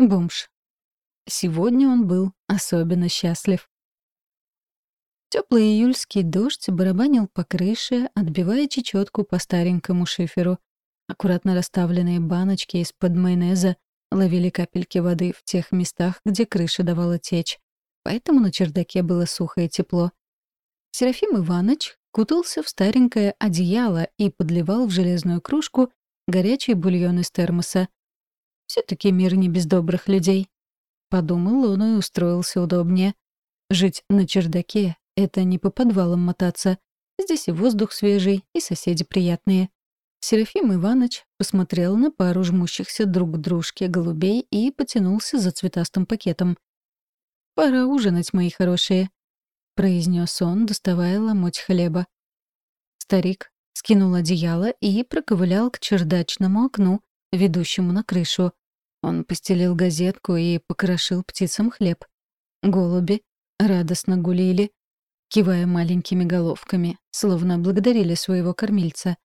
Бомж. Сегодня он был особенно счастлив. Теплый июльский дождь барабанил по крыше, отбивая чечетку по старенькому шиферу. Аккуратно расставленные баночки из-под майонеза ловили капельки воды в тех местах, где крыша давала течь. Поэтому на чердаке было сухо и тепло. Серафим Иванович кутался в старенькое одеяло и подливал в железную кружку горячий бульон из термоса. Все таки мир не без добрых людей. Подумал он и устроился удобнее. Жить на чердаке — это не по подвалам мотаться. Здесь и воздух свежий, и соседи приятные. Серафим Иванович посмотрел на пару жмущихся друг к дружке голубей и потянулся за цветастым пакетом. «Пора ужинать, мои хорошие», — произнес он, доставая ломоть хлеба. Старик скинул одеяло и проковылял к чердачному окну, ведущему на крышу. Он постелил газетку и покрошил птицам хлеб. Голуби радостно гулили, кивая маленькими головками, словно благодарили своего кормильца.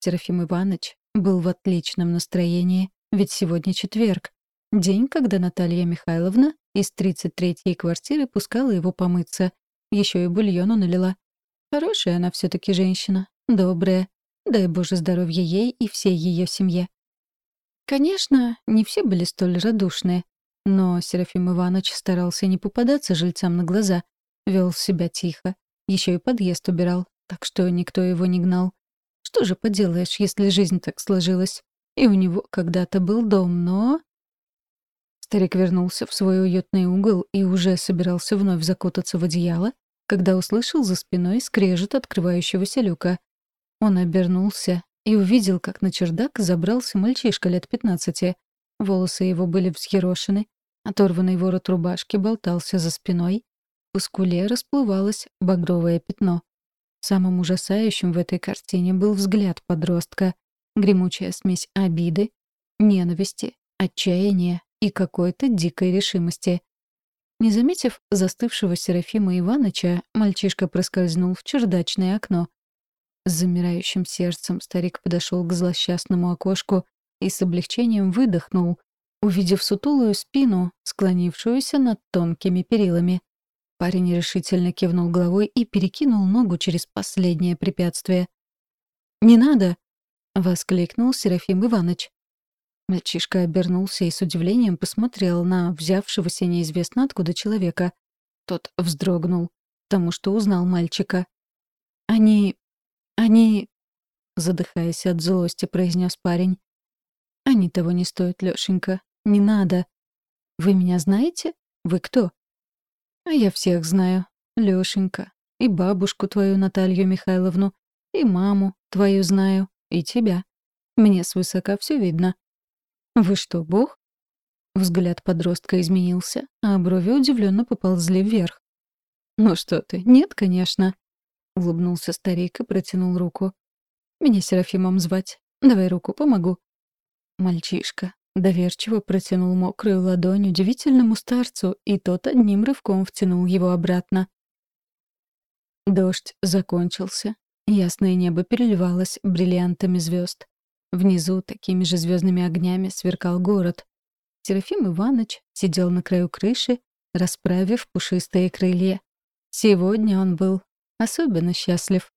Серафим Иванович был в отличном настроении, ведь сегодня четверг, день, когда Наталья Михайловна из 33-й квартиры пускала его помыться, еще и бульону налила. Хорошая она все таки женщина, добрая. Дай Боже здоровья ей и всей ее семье. Конечно, не все были столь радушные, но Серафим Иванович старался не попадаться жильцам на глаза, вел себя тихо, еще и подъезд убирал, так что никто его не гнал. Что же поделаешь, если жизнь так сложилась? И у него когда-то был дом, но... Старик вернулся в свой уютный угол и уже собирался вновь закутаться в одеяло, когда услышал за спиной скрежет открывающегося люка. Он обернулся и увидел, как на чердак забрался мальчишка лет пятнадцати. Волосы его были взъерошены, оторванный ворот рубашки болтался за спиной, по скуле расплывалось багровое пятно. Самым ужасающим в этой картине был взгляд подростка, гремучая смесь обиды, ненависти, отчаяния и какой-то дикой решимости. Не заметив застывшего Серафима Иваныча, мальчишка проскользнул в чердачное окно. С замирающим сердцем старик подошел к злосчастному окошку и с облегчением выдохнул, увидев сутулую спину, склонившуюся над тонкими перилами. Парень решительно кивнул головой и перекинул ногу через последнее препятствие. «Не надо!» — воскликнул Серафим Иванович. Мальчишка обернулся и с удивлением посмотрел на взявшегося неизвестно откуда человека. Тот вздрогнул, потому что узнал мальчика. «Они «Они...» — задыхаясь от злости, произнес парень. «Они того не стоят, Лёшенька. Не надо. Вы меня знаете? Вы кто?» «А я всех знаю. Лёшенька. И бабушку твою Наталью Михайловну. И маму твою знаю. И тебя. Мне свысока все видно. Вы что, бог?» Взгляд подростка изменился, а брови удивленно поползли вверх. «Ну что ты, нет, конечно. — улыбнулся старик и протянул руку. «Меня Серафимом звать. Давай руку, помогу». Мальчишка доверчиво протянул мокрую ладонь удивительному старцу, и тот одним рывком втянул его обратно. Дождь закончился. Ясное небо переливалось бриллиантами звезд. Внизу такими же звездными огнями сверкал город. Серафим Иванович сидел на краю крыши, расправив пушистые крылья. Сегодня он был особенно счастлив.